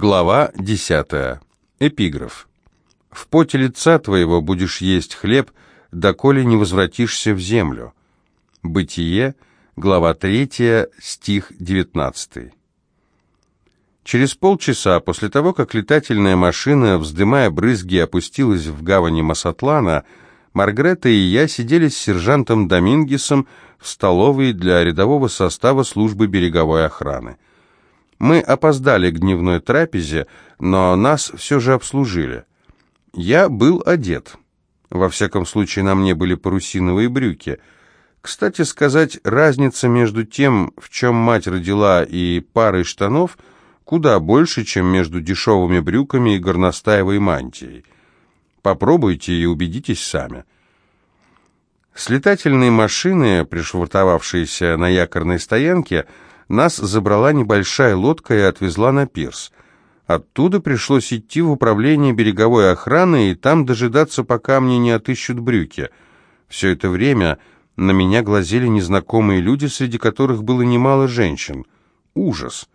Глава 10. Эпиграф. «В поте лица твоего будешь есть хлеб, доколе не возвратишься в землю». Бытие, глава 3, стих 19. Через полчаса после того, как летательная машина, вздымая брызги, опустилась в гавани Масатлана, Маргрета и я сидели с сержантом Домингесом в столовой для рядового состава службы береговой охраны. Мы опоздали к дневной трапезе, но нас все же обслужили. Я был одет. Во всяком случае, на мне были парусиновые брюки. Кстати сказать, разница между тем, в чем мать родила, и парой штанов, куда больше, чем между дешевыми брюками и горностаевой мантией. Попробуйте и убедитесь сами. С летательной машины, пришвартовавшейся на якорной стоянке, нас забрала небольшая лодка и отвезла на пирс. Оттуда пришлось идти в управление береговой охраны и там дожидаться, пока мне не отыщут брюки. Все это время на меня глазели незнакомые люди, среди которых было немало женщин. Ужас!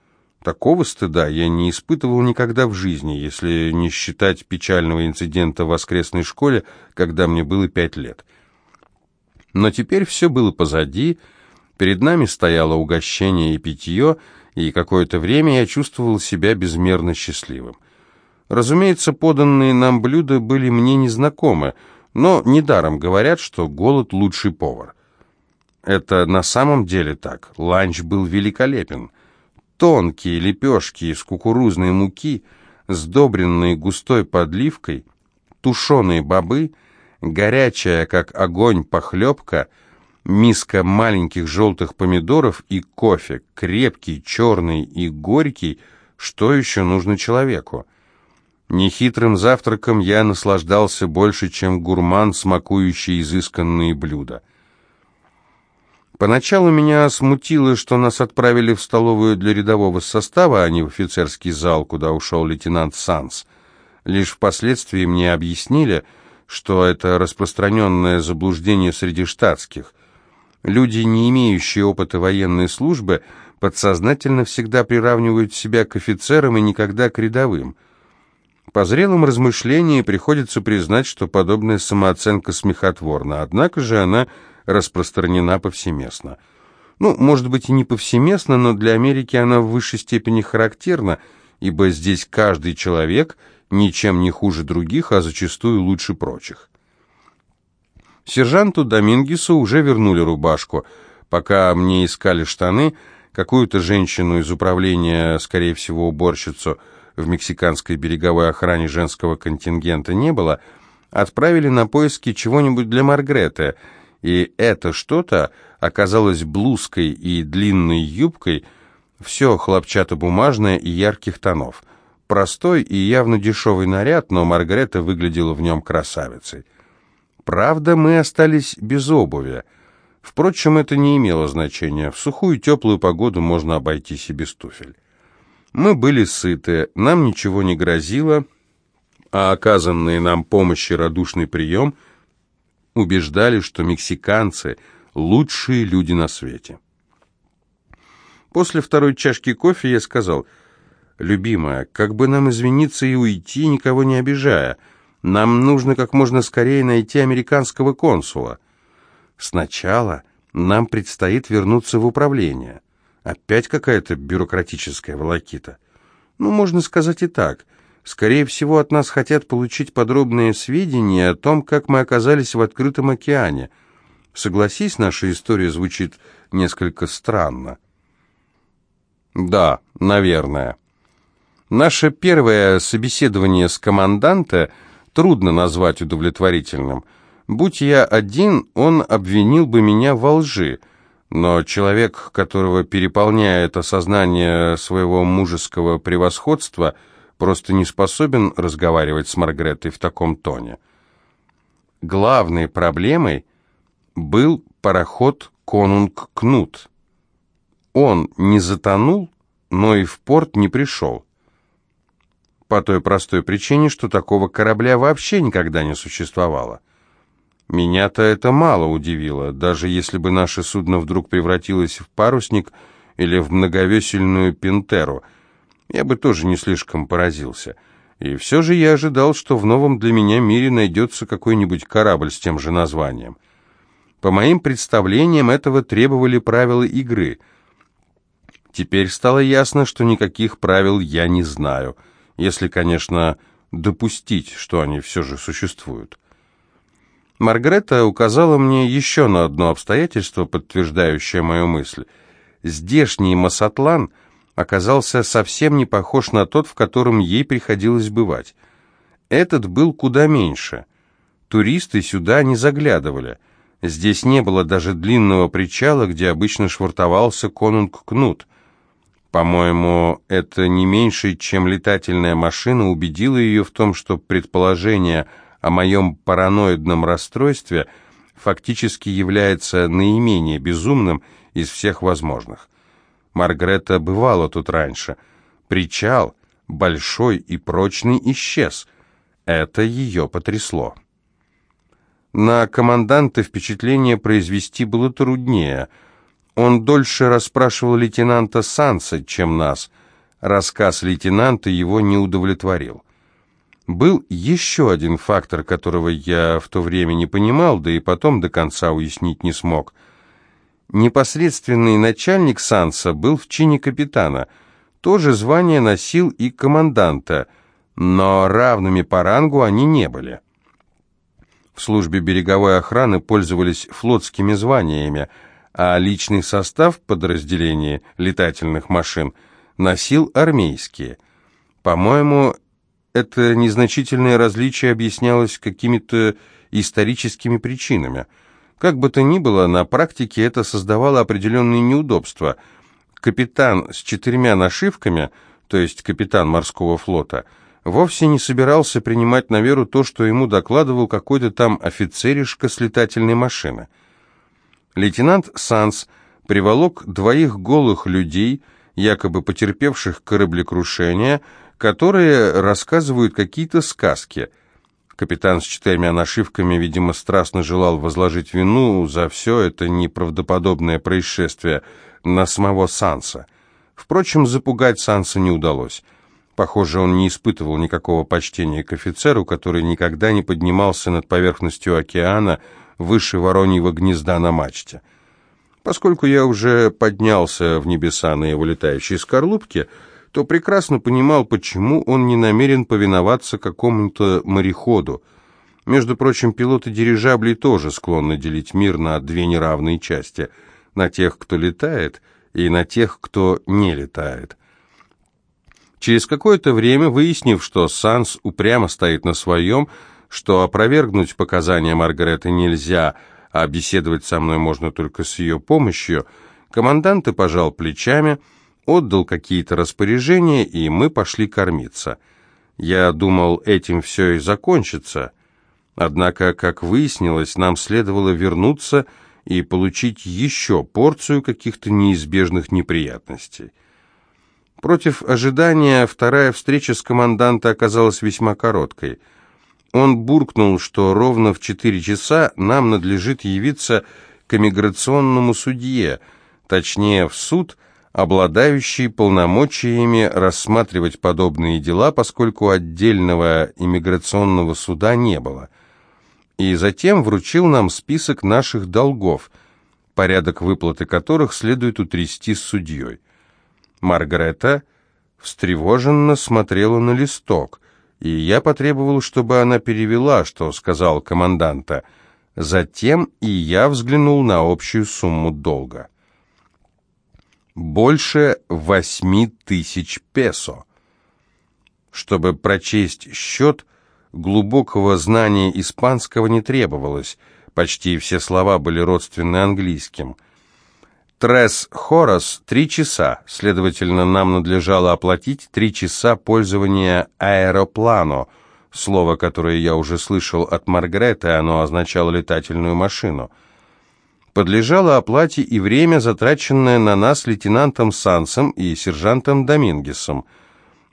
Такого стыда я не испытывал никогда в жизни, если не считать печального инцидента в воскресной школе, когда мне было пять лет. Но теперь все было позади, Перед нами стояло угощение и питье, и какое-то время я чувствовал себя безмерно счастливым. Разумеется, поданные нам блюда были мне незнакомы, но недаром говорят, что голод – лучший повар. Это на самом деле так. Ланч был великолепен. Тонкие лепешки из кукурузной муки, сдобренные густой подливкой, тушеные бобы, горячая, как огонь, похлебка – миска маленьких желтых помидоров и кофе, крепкий, черный и горький, что еще нужно человеку? Нехитрым завтраком я наслаждался больше, чем гурман, смакующий изысканные блюда. Поначалу меня смутило, что нас отправили в столовую для рядового состава, а не в офицерский зал, куда ушел лейтенант Санс. Лишь впоследствии мне объяснили, что это распространенное заблуждение среди штатских – Люди, не имеющие опыта военной службы, подсознательно всегда приравнивают себя к офицерам и никогда к рядовым. По зрелым размышлениям приходится признать, что подобная самооценка смехотворна, однако же она распространена повсеместно. Ну, может быть, и не повсеместно, но для Америки она в высшей степени характерна, ибо здесь каждый человек ничем не хуже других, а зачастую лучше прочих. Сержанту Домингесу уже вернули рубашку. Пока мне искали штаны, какую-то женщину из управления, скорее всего, уборщицу, в мексиканской береговой охране женского контингента не было, отправили на поиски чего-нибудь для Маргреты, и это что-то оказалось блузкой и длинной юбкой, все хлопчатобумажное и ярких тонов. Простой и явно дешевый наряд, но Маргарета выглядела в нем красавицей. Правда, мы остались без обуви. Впрочем, это не имело значения. В сухую теплую погоду можно обойтись и без туфель. Мы были сыты, нам ничего не грозило, а оказанный нам помощь и радушный прием убеждали, что мексиканцы – лучшие люди на свете. После второй чашки кофе я сказал, «Любимая, как бы нам извиниться и уйти, никого не обижая?» Нам нужно как можно скорее найти американского консула. Сначала нам предстоит вернуться в управление. Опять какая-то бюрократическая волокита. Ну, можно сказать и так. Скорее всего, от нас хотят получить подробные сведения о том, как мы оказались в открытом океане. Согласись, наша история звучит несколько странно. Да, наверное. Наше первое собеседование с команданта – трудно назвать удовлетворительным. Будь я один, он обвинил бы меня во лжи, но человек, которого переполняет осознание своего мужеского превосходства, просто не способен разговаривать с Маргаретой в таком тоне. Главной проблемой был пароход «Конунг Кнут». Он не затонул, но и в порт не пришел по той простой причине, что такого корабля вообще никогда не существовало. Меня-то это мало удивило, даже если бы наше судно вдруг превратилось в парусник или в многовесельную пинтеру. я бы тоже не слишком поразился. И все же я ожидал, что в новом для меня мире найдется какой-нибудь корабль с тем же названием. По моим представлениям, этого требовали правила игры. Теперь стало ясно, что никаких правил я не знаю, если, конечно, допустить, что они все же существуют. Маргарета указала мне еще на одно обстоятельство, подтверждающее мою мысль. Здешний Масатлан оказался совсем не похож на тот, в котором ей приходилось бывать. Этот был куда меньше. Туристы сюда не заглядывали – Здесь не было даже длинного причала, где обычно швартовался конунг Кнут. По-моему, это не меньше, чем летательная машина убедила ее в том, что предположение о моем параноидном расстройстве фактически является наименее безумным из всех возможных. Маргарета бывала тут раньше. Причал, большой и прочный, исчез. Это ее потрясло. На команданта впечатление произвести было труднее. Он дольше расспрашивал лейтенанта Санса, чем нас. Рассказ лейтенанта его не удовлетворил. Был еще один фактор, которого я в то время не понимал, да и потом до конца уяснить не смог. Непосредственный начальник Санса был в чине капитана. То же звание носил и команданта, но равными по рангу они не были в службе береговой охраны пользовались флотскими званиями, а личный состав подразделения летательных машин носил армейские. По-моему, это незначительное различие объяснялось какими-то историческими причинами. Как бы то ни было, на практике это создавало определенные неудобства. Капитан с четырьмя нашивками, то есть капитан морского флота – вовсе не собирался принимать на веру то, что ему докладывал какой-то там офицеришка с летательной машины. Лейтенант Санс приволок двоих голых людей, якобы потерпевших кораблекрушение, которые рассказывают какие-то сказки. Капитан с четырьмя нашивками, видимо, страстно желал возложить вину за все это неправдоподобное происшествие на самого Санса. Впрочем, запугать Санса не удалось. Похоже, он не испытывал никакого почтения к офицеру, который никогда не поднимался над поверхностью океана выше вороньего гнезда на мачте. Поскольку я уже поднялся в небеса на его летающей скорлупке, то прекрасно понимал, почему он не намерен повиноваться какому-то мореходу. Между прочим, пилоты дирижаблей тоже склонны делить мир на две неравные части – на тех, кто летает, и на тех, кто не летает – Через какое-то время, выяснив, что Санс упрямо стоит на своем, что опровергнуть показания Маргареты нельзя, а беседовать со мной можно только с ее помощью, командант и пожал плечами, отдал какие-то распоряжения, и мы пошли кормиться. Я думал, этим все и закончится. Однако, как выяснилось, нам следовало вернуться и получить еще порцию каких-то неизбежных неприятностей. Против ожидания вторая встреча с команданта оказалась весьма короткой. Он буркнул, что ровно в четыре часа нам надлежит явиться к эмиграционному судье, точнее в суд, обладающий полномочиями рассматривать подобные дела, поскольку отдельного иммиграционного суда не было. И затем вручил нам список наших долгов, порядок выплаты которых следует утрясти с судьей. Маргарета встревоженно смотрела на листок, и я потребовал, чтобы она перевела, что сказал команданта. Затем и я взглянул на общую сумму долга. Больше восьми тысяч песо. Чтобы прочесть счет, глубокого знания испанского не требовалось, почти все слова были родственны английским – Трес Хорос – три часа, следовательно, нам надлежало оплатить три часа пользования аэроплану, слово, которое я уже слышал от Маргареты, оно означало летательную машину. Подлежало оплате и время, затраченное на нас лейтенантом Сансом и сержантом Домингесом.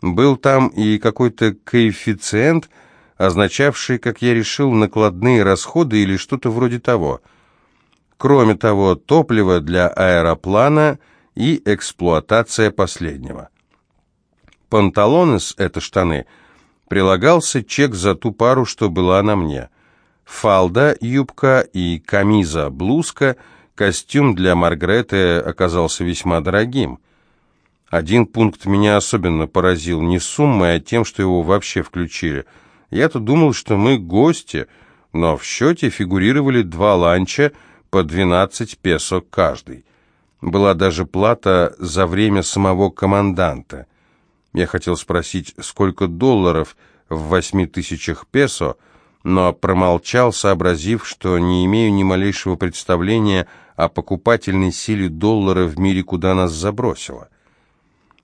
Был там и какой-то коэффициент, означавший, как я решил, накладные расходы или что-то вроде того – Кроме того, топливо для аэроплана и эксплуатация последнего. панталонес — это штаны, прилагался чек за ту пару, что была на мне. Фалда, юбка и камиза, блузка, костюм для Маргреты оказался весьма дорогим. Один пункт меня особенно поразил, не суммой, а тем, что его вообще включили. Я-то думал, что мы гости, но в счете фигурировали два ланча по 12 песо каждый. Была даже плата за время самого команданта. Я хотел спросить, сколько долларов в восьми тысячах песо, но промолчал, сообразив, что не имею ни малейшего представления о покупательной силе доллара в мире, куда нас забросило.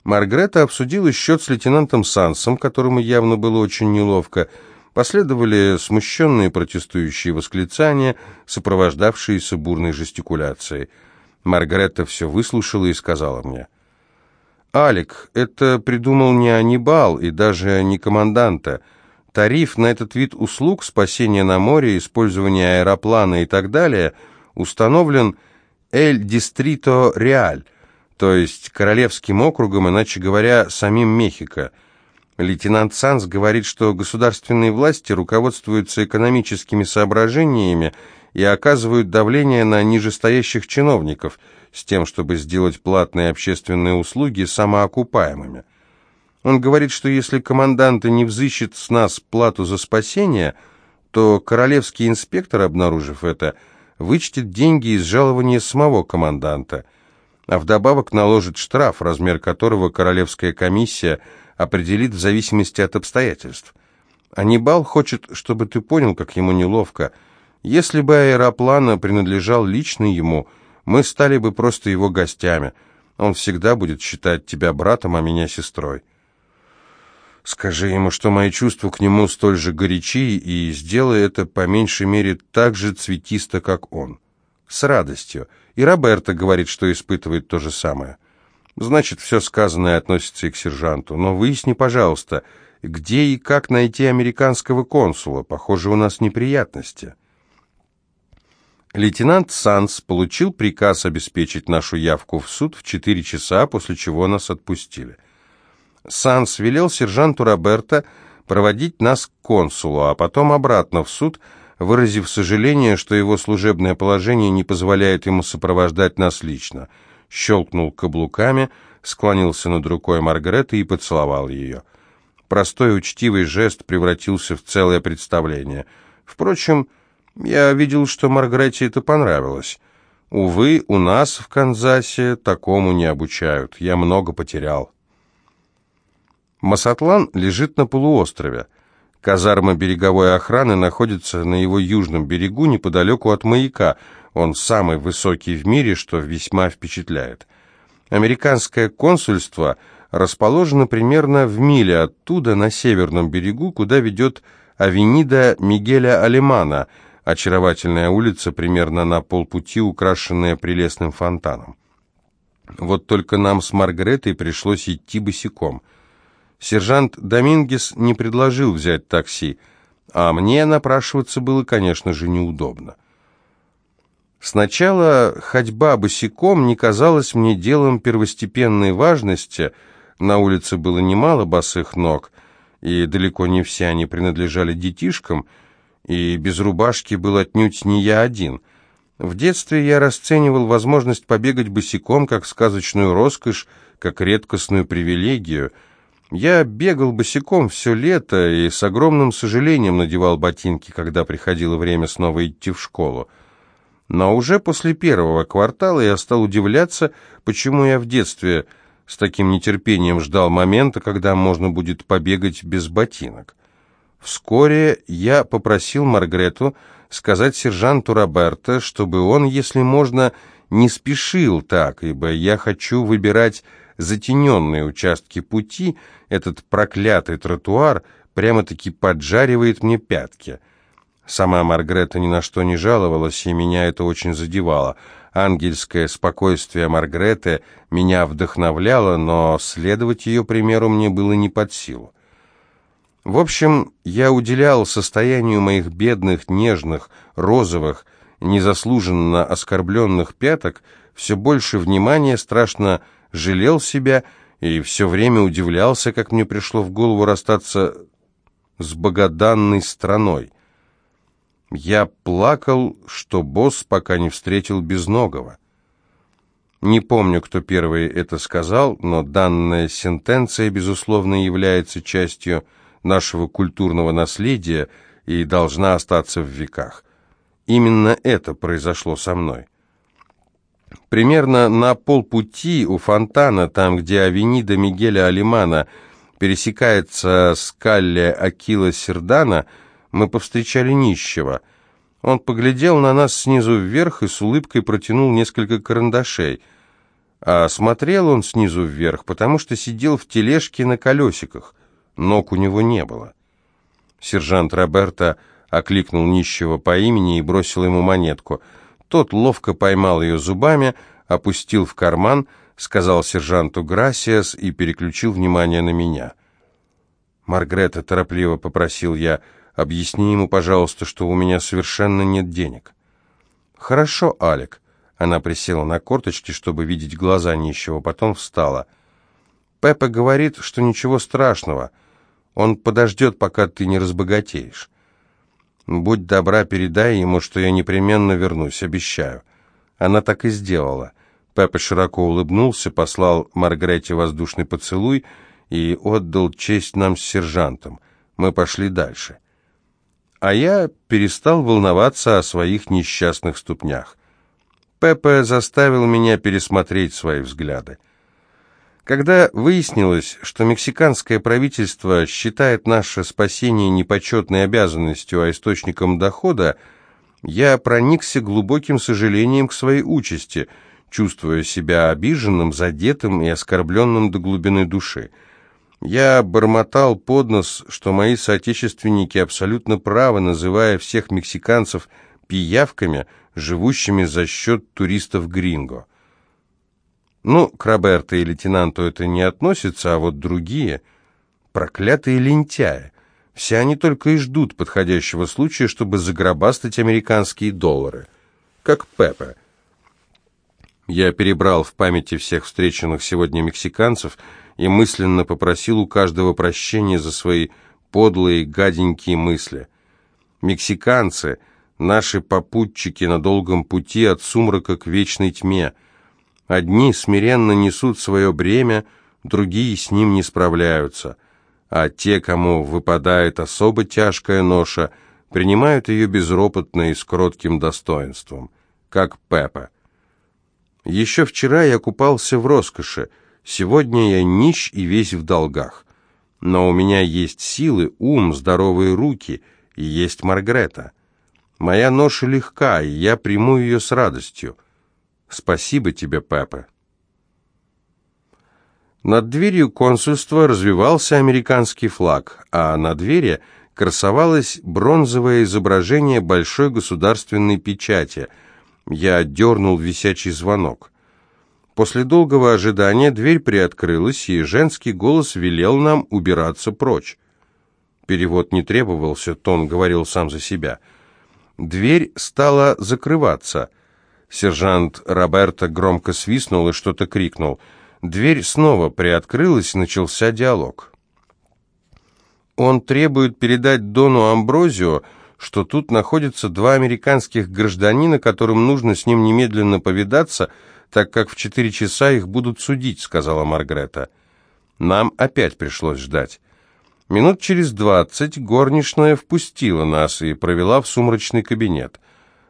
Маргрета обсудила счет с лейтенантом Сансом, которому явно было очень неловко. Последовали смущенные протестующие восклицания, сопровождавшиеся бурной жестикуляцией. Маргарета все выслушала и сказала мне. «Алик, это придумал не Анибал и даже не команданта. Тариф на этот вид услуг, спасение на море, использование аэроплана и так далее, установлен «Эль Дистрито Реаль», то есть Королевским округом, иначе говоря, самим Мехико. Лейтенант Санс говорит, что государственные власти руководствуются экономическими соображениями и оказывают давление на нижестоящих чиновников с тем, чтобы сделать платные общественные услуги самоокупаемыми. Он говорит, что если команданты не взыщет с нас плату за спасение, то королевский инспектор, обнаружив это, вычтет деньги из жалования самого команданта, а вдобавок наложит штраф, размер которого королевская комиссия определит в зависимости от обстоятельств. Анибал хочет, чтобы ты понял, как ему неловко – если бы аэроплан принадлежал лично ему, мы стали бы просто его гостями. Он всегда будет считать тебя братом, а меня сестрой. Скажи ему, что мои чувства к нему столь же горячи, и сделай это по меньшей мере так же цветисто, как он. С радостью. И Роберто говорит, что испытывает то же самое. Значит, все сказанное относится и к сержанту. Но выясни, пожалуйста, где и как найти американского консула. Похоже, у нас неприятности. Лейтенант Санс получил приказ обеспечить нашу явку в суд в 4 часа, после чего нас отпустили. Санс велел сержанту Роберто проводить нас к консулу, а потом обратно в суд, выразив сожаление, что его служебное положение не позволяет ему сопровождать нас лично. Щелкнул каблуками, склонился над рукой Маргареты и поцеловал ее. Простой учтивый жест превратился в целое представление. Впрочем, я видел, что Маргарете это понравилось. Увы, у нас в Канзасе такому не обучают. Я много потерял. Масатлан лежит на полуострове. Казарма береговой охраны находится на его южном берегу, неподалеку от маяка. Он самый высокий в мире, что весьма впечатляет. Американское консульство расположено примерно в миле оттуда, на северном берегу, куда ведет авенида Мигеля Алемана – очаровательная улица, примерно на полпути, украшенная прелестным фонтаном. Вот только нам с Маргаретой пришлось идти босиком. Сержант Домингес не предложил взять такси, а мне напрашиваться было, конечно же, неудобно. Сначала ходьба босиком не казалась мне делом первостепенной важности, на улице было немало босых ног, и далеко не все они принадлежали детишкам, и без рубашки был отнюдь не я один. В детстве я расценивал возможность побегать босиком как сказочную роскошь, как редкостную привилегию. Я бегал босиком все лето и с огромным сожалением надевал ботинки, когда приходило время снова идти в школу. Но уже после первого квартала я стал удивляться, почему я в детстве с таким нетерпением ждал момента, когда можно будет побегать без ботинок. Вскоре я попросил Маргрету сказать сержанту Роберто, чтобы он, если можно, не спешил так, ибо я хочу выбирать затененные участки пути, этот проклятый тротуар прямо-таки поджаривает мне пятки. Сама Маргрета ни на что не жаловалась, и меня это очень задевало. Ангельское спокойствие Маргреты меня вдохновляло, но следовать ее примеру мне было не под силу. В общем, я уделял состоянию моих бедных, нежных, розовых, незаслуженно оскорбленных пяток все больше внимания, страшно жалел себя и все время удивлялся, как мне пришло в голову расстаться с богоданной страной. Я плакал, что босс пока не встретил безногого. Не помню, кто первый это сказал, но данная сентенция, безусловно, является частью нашего культурного наследия и должна остаться в веках. Именно это произошло со мной. Примерно на полпути у фонтана, там, где авенида Мигеля Алимана пересекается с Калле Акила Сердана, мы повстречали нищего. Он поглядел на нас снизу вверх и с улыбкой протянул несколько карандашей. А смотрел он снизу вверх, потому что сидел в тележке на колесиках. Ног у него не было. Сержант Роберто окликнул нищего по имени и бросил ему монетку — тот ловко поймал ее зубами, опустил в карман, сказал сержанту «Грасиас» и переключил внимание на меня. «Маргрета», — торопливо попросил я, — «объясни ему, пожалуйста, что у меня совершенно нет денег». «Хорошо, Алек». Она присела на корточки, чтобы видеть глаза нищего, потом встала. «Пеппа говорит, что ничего страшного. Он подождет, пока ты не разбогатеешь. Будь добра, передай ему, что я непременно вернусь, обещаю». Она так и сделала. Пеппа широко улыбнулся, послал Маргарете воздушный поцелуй и отдал честь нам с сержантом. Мы пошли дальше. А я перестал волноваться о своих несчастных ступнях. Пеппа заставил меня пересмотреть свои взгляды. Когда выяснилось, что мексиканское правительство считает наше спасение не почетной обязанностью, а источником дохода, я проникся глубоким сожалением к своей участи, чувствуя себя обиженным, задетым и оскорбленным до глубины души. Я бормотал под нос, что мои соотечественники абсолютно правы, называя всех мексиканцев пиявками, живущими за счет туристов-гринго. Ну, к Роберто и лейтенанту это не относится, а вот другие — проклятые лентяи. Все они только и ждут подходящего случая, чтобы загробастать американские доллары. Как Пепе. Я перебрал в памяти всех встреченных сегодня мексиканцев и мысленно попросил у каждого прощения за свои подлые, гаденькие мысли. Мексиканцы — наши попутчики на долгом пути от сумрака к вечной тьме — Одни смиренно несут свое бремя, другие с ним не справляются, а те, кому выпадает особо тяжкая ноша, принимают ее безропотно и с кротким достоинством, как Пеппа. Еще вчера я купался в роскоши, сегодня я нищ и весь в долгах. Но у меня есть силы, ум, здоровые руки, и есть Маргрета. Моя ноша легка, и я приму ее с радостью. Спасибо тебе, папа. Над дверью консульства развивался американский флаг, а на двери красовалось бронзовое изображение большой государственной печати. Я дернул висячий звонок. После долгого ожидания дверь приоткрылась, и женский голос велел нам убираться прочь. Перевод не требовался, тон говорил сам за себя. Дверь стала закрываться. Сержант Роберто громко свистнул и что-то крикнул. Дверь снова приоткрылась, начался диалог. Он требует передать Дону Амброзио, что тут находятся два американских гражданина, которым нужно с ним немедленно повидаться, так как в четыре часа их будут судить», — сказала Маргрета. Нам опять пришлось ждать. Минут через двадцать горничная впустила нас и провела в сумрачный кабинет.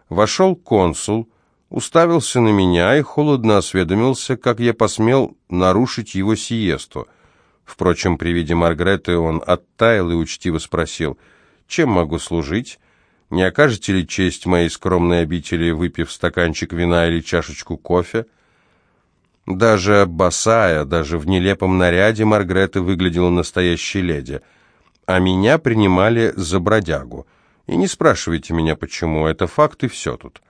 Вошел консул, уставился на меня и холодно осведомился, как я посмел нарушить его сиесту. Впрочем, при виде Маргреты он оттаял и учтиво спросил, «Чем могу служить? Не окажете ли честь моей скромной обители, выпив стаканчик вина или чашечку кофе?» Даже босая, даже в нелепом наряде Маргрета выглядела настоящей леди, а меня принимали за бродягу. И не спрашивайте меня, почему, это факт и все тут.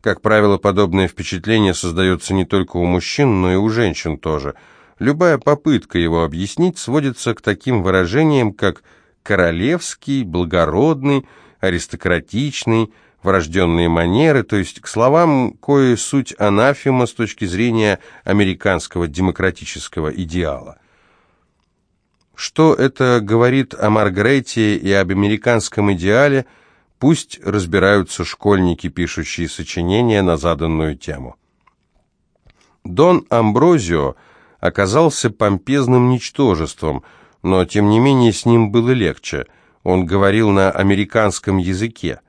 Как правило, подобное впечатление создается не только у мужчин, но и у женщин тоже. Любая попытка его объяснить сводится к таким выражениям, как «королевский», «благородный», «аристократичный», врожденные манеры, то есть к словам кое суть анафема с точки зрения американского демократического идеала. Что это говорит о Маргарете и об американском идеале, пусть разбираются школьники, пишущие сочинения на заданную тему. Дон Амброзио оказался помпезным ничтожеством, но тем не менее с ним было легче. Он говорил на американском языке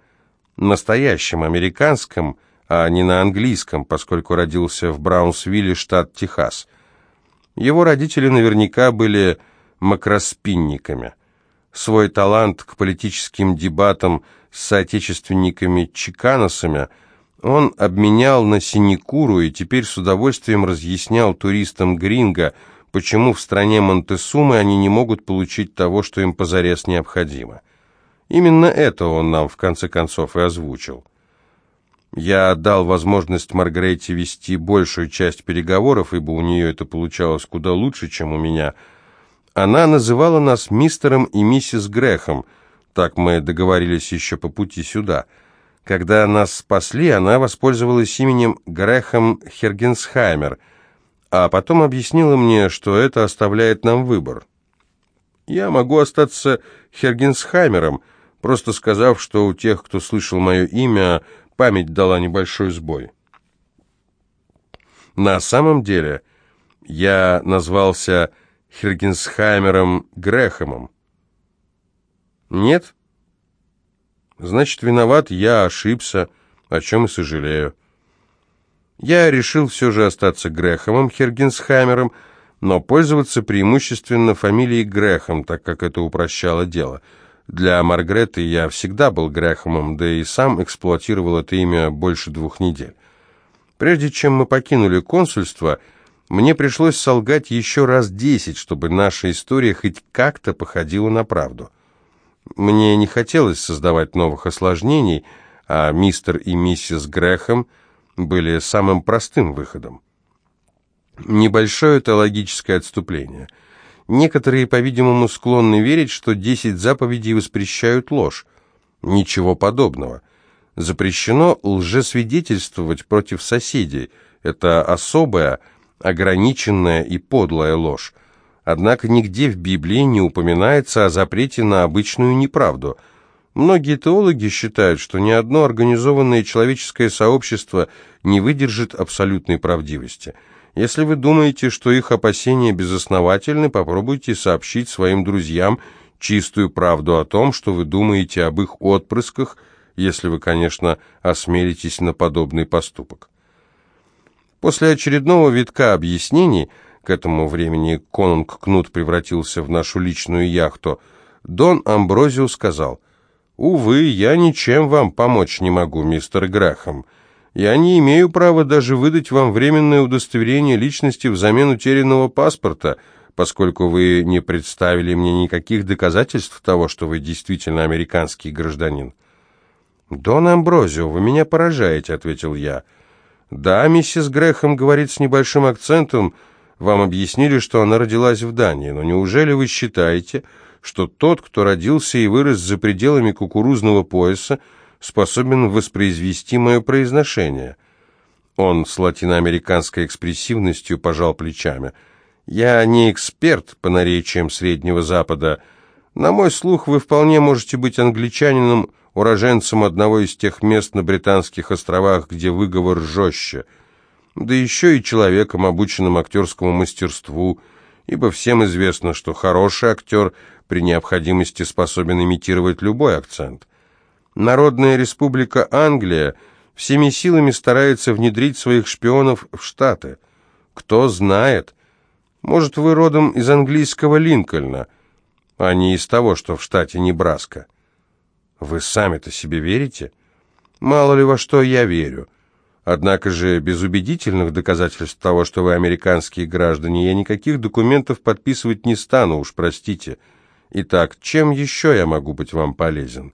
настоящем американском, а не на английском, поскольку родился в Браунсвилле, штат Техас. Его родители наверняка были макроспинниками. Свой талант к политическим дебатам с соотечественниками-чиканосами он обменял на синекуру и теперь с удовольствием разъяснял туристам Гринго, почему в стране Монтесумы они не могут получить того, что им позарез необходимо. Именно это он нам в конце концов и озвучил. Я дал возможность Маргарете вести большую часть переговоров, ибо у нее это получалось куда лучше, чем у меня. Она называла нас мистером и миссис Грехом, так мы договорились еще по пути сюда. Когда нас спасли, она воспользовалась именем Грехом Хергенсхаймер, а потом объяснила мне, что это оставляет нам выбор. Я могу остаться Хергенсхаймером, просто сказав, что у тех, кто слышал мое имя, память дала небольшой сбой. На самом деле я назвался Хергенсхаймером Грехомом. Нет? Значит, виноват, я ошибся, о чем и сожалею. Я решил все же остаться Грехомом Хергенсхаймером, но пользоваться преимущественно фамилией Грехом, так как это упрощало дело – для Маргреты я всегда был Грэхэмом, да и сам эксплуатировал это имя больше двух недель. Прежде чем мы покинули консульство, мне пришлось солгать еще раз десять, чтобы наша история хоть как-то походила на правду. Мне не хотелось создавать новых осложнений, а мистер и миссис Грэхэм были самым простым выходом. Небольшое это логическое отступление – Некоторые, по-видимому, склонны верить, что десять заповедей воспрещают ложь. Ничего подобного. Запрещено лжесвидетельствовать против соседей. Это особая, ограниченная и подлая ложь. Однако нигде в Библии не упоминается о запрете на обычную неправду. Многие теологи считают, что ни одно организованное человеческое сообщество не выдержит абсолютной правдивости – если вы думаете, что их опасения безосновательны, попробуйте сообщить своим друзьям чистую правду о том, что вы думаете об их отпрысках, если вы, конечно, осмелитесь на подобный поступок. После очередного витка объяснений, к этому времени конунг Кнут превратился в нашу личную яхту, Дон Амброзио сказал, «Увы, я ничем вам помочь не могу, мистер Грэхэм. Я не имею права даже выдать вам временное удостоверение личности взамен утерянного паспорта, поскольку вы не представили мне никаких доказательств того, что вы действительно американский гражданин». «Дон Амброзио, вы меня поражаете», — ответил я. «Да, миссис Грэхэм говорит с небольшим акцентом. Вам объяснили, что она родилась в Дании, но неужели вы считаете, что тот, кто родился и вырос за пределами кукурузного пояса, способен воспроизвести мое произношение. Он с латиноамериканской экспрессивностью пожал плечами. «Я не эксперт по наречиям Среднего Запада. На мой слух, вы вполне можете быть англичанином, уроженцем одного из тех мест на Британских островах, где выговор жестче, да еще и человеком, обученным актерскому мастерству, ибо всем известно, что хороший актер при необходимости способен имитировать любой акцент. Народная республика Англия всеми силами старается внедрить своих шпионов в Штаты. Кто знает, может, вы родом из английского Линкольна, а не из того, что в штате Небраска. Вы сами-то себе верите? Мало ли во что я верю. Однако же без убедительных доказательств того, что вы американские граждане, я никаких документов подписывать не стану, уж простите. Итак, чем еще я могу быть вам полезен?»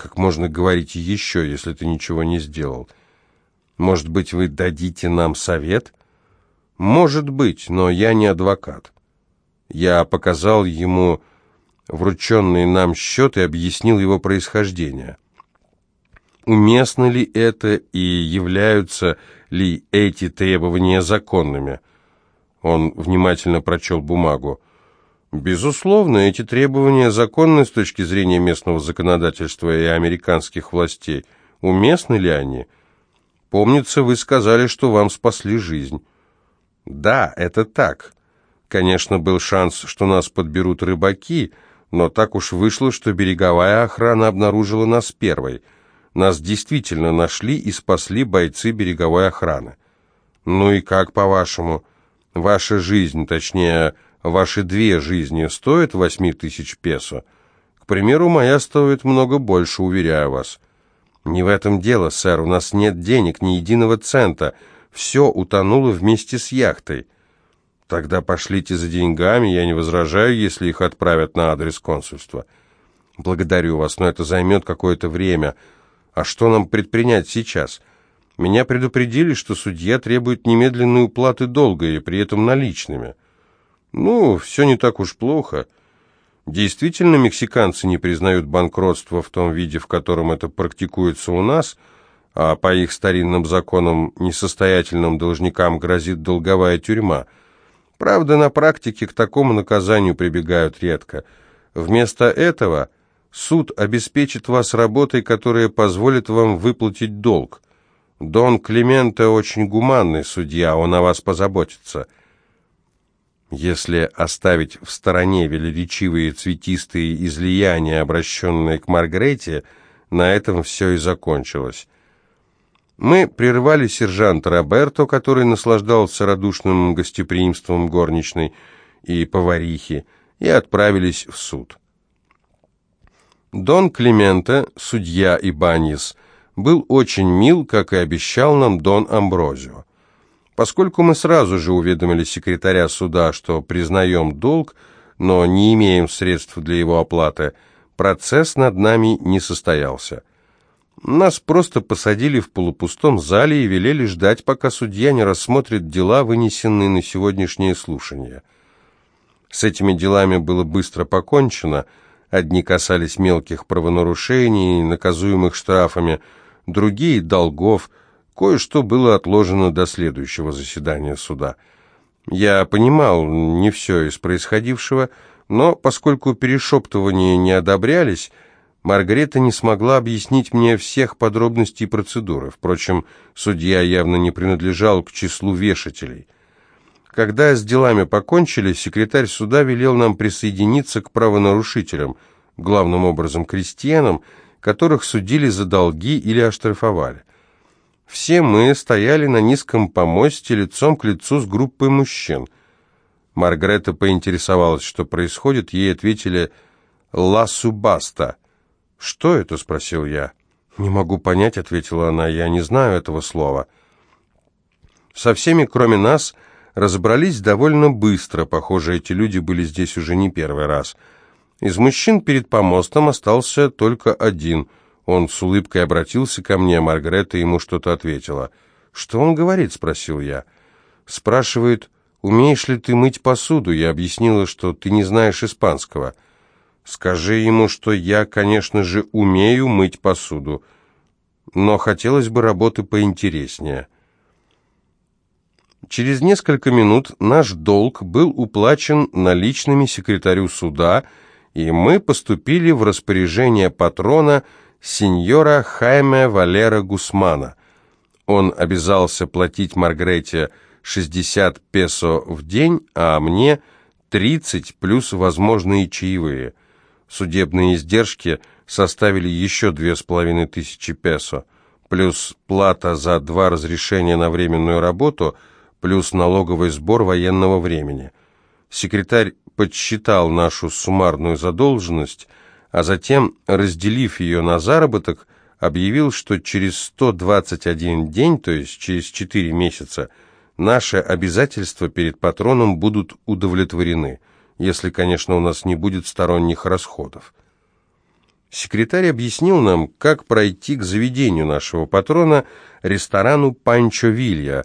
Как можно говорить еще, если ты ничего не сделал? Может быть, вы дадите нам совет? Может быть, но я не адвокат. Я показал ему врученный нам счет и объяснил его происхождение. уместно ли это и являются ли эти требования законными. Он внимательно прочел бумагу. Безусловно, эти требования законны с точки зрения местного законодательства и американских властей. Уместны ли они? Помнится, вы сказали, что вам спасли жизнь. Да, это так. Конечно, был шанс, что нас подберут рыбаки, но так уж вышло, что береговая охрана обнаружила нас первой. Нас действительно нашли и спасли бойцы береговой охраны. Ну и как, по-вашему, ваша жизнь, точнее, ваши две жизни стоят восьми тысяч песо? К примеру, моя стоит много больше, уверяю вас. Не в этом дело, сэр, у нас нет денег, ни единого цента. Все утонуло вместе с яхтой. Тогда пошлите за деньгами, я не возражаю, если их отправят на адрес консульства. Благодарю вас, но это займет какое-то время. А что нам предпринять сейчас? Меня предупредили, что судья требует немедленной уплаты долга и при этом наличными. Ну, все не так уж плохо. Действительно, мексиканцы не признают банкротство в том виде, в котором это практикуется у нас, а по их старинным законам несостоятельным должникам грозит долговая тюрьма – Правда, на практике к такому наказанию прибегают редко. Вместо этого суд обеспечит вас работой, которая позволит вам выплатить долг. Дон Клименте очень гуманный судья, он о вас позаботится. Если оставить в стороне велеречивые цветистые излияния, обращенные к Маргрете, на этом все и закончилось. Мы прервали сержанта Роберто, который наслаждался радушным гостеприимством горничной и поварихи, и отправились в суд. Дон Клименте, судья Ибаньес, был очень мил, как и обещал нам Дон Амброзио. Поскольку мы сразу же уведомили секретаря суда, что признаем долг, но не имеем средств для его оплаты, процесс над нами не состоялся. Нас просто посадили в полупустом зале и велели ждать, пока судья не рассмотрит дела, вынесенные на сегодняшнее слушание. С этими делами было быстро покончено. Одни касались мелких правонарушений, наказуемых штрафами, другие – долгов. Кое-что было отложено до следующего заседания суда. Я понимал не все из происходившего, но поскольку перешептывания не одобрялись – Маргарета не смогла объяснить мне всех подробностей процедуры. Впрочем, судья явно не принадлежал к числу вешателей. Когда с делами покончили, секретарь суда велел нам присоединиться к правонарушителям, главным образом крестьянам, которых судили за долги или оштрафовали. Все мы стояли на низком помосте лицом к лицу с группой мужчин. Маргарета поинтересовалась, что происходит, ей ответили «Ла Субаста», «Что это?» — спросил я. «Не могу понять», — ответила она, — «я не знаю этого слова». Со всеми, кроме нас, разобрались довольно быстро, похоже, эти люди были здесь уже не первый раз. Из мужчин перед помостом остался только один. Он с улыбкой обратился ко мне, Маргарета ему что-то ответила. «Что он говорит?» — спросил я. «Спрашивает, умеешь ли ты мыть посуду?» Я объяснила, что ты не знаешь испанского. Скажи ему, что я, конечно же, умею мыть посуду, но хотелось бы работы поинтереснее. Через несколько минут наш долг был уплачен наличными секретарю суда, и мы поступили в распоряжение патрона сеньора Хайме Валера Гусмана. Он обязался платить Маргрете 60 песо в день, а мне 30 плюс возможные чаевые. Судебные издержки составили еще две с половиной тысячи песо, плюс плата за два разрешения на временную работу, плюс налоговый сбор военного времени. Секретарь подсчитал нашу суммарную задолженность, а затем, разделив ее на заработок, объявил, что через 121 день, то есть через 4 месяца, наши обязательства перед патроном будут удовлетворены – если, конечно, у нас не будет сторонних расходов. Секретарь объяснил нам, как пройти к заведению нашего патрона, ресторану «Панчо Вилья».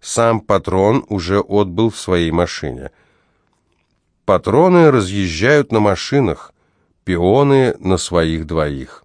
Сам патрон уже отбыл в своей машине. Патроны разъезжают на машинах, пионы на своих двоих.